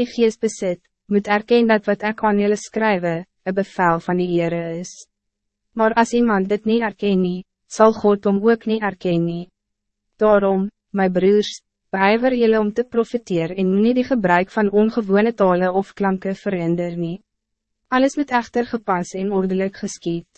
die geest besit, moet erken dat wat ik aan jullie schrijven, een bevel van die Heere is. Maar als iemand dit niet erken nie, sal God om ook niet erken nie. Daarom, my broers, beijver jullie om te profiteer en nie die gebruik van ongewone talen of klanken verander nie. Alles moet echter gepas en ordelijk geschied.